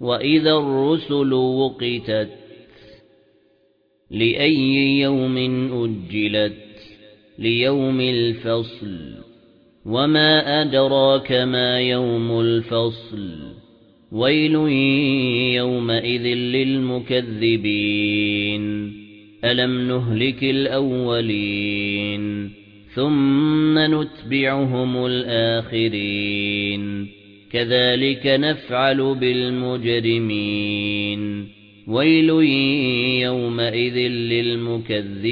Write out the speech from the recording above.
وَإِذَا الرُّسُلُ وُقِتَتْ لِأَيِّ يَوْمٍ أُجِّلَتْ لِيَوْمِ الْفَصْلِ وَمَا أَدْرَاكَ مَا يَوْمُ الْفَصْلِ وَيْلٌ يَوْمَئِذٍ لِلْمُكَذِّبِينَ أَلَمْ نُهْلِكِ الْأَوَّلِينَ ثُمَّ نُتْبِعُهُمُ الْآخِرِينَ كَذَلِكَ نَفْعَلُ بِالْمُجْرِمِينَ. وَيْلٌ يَوْمَئِذٍ لِلْمُكَذِّبِينَ.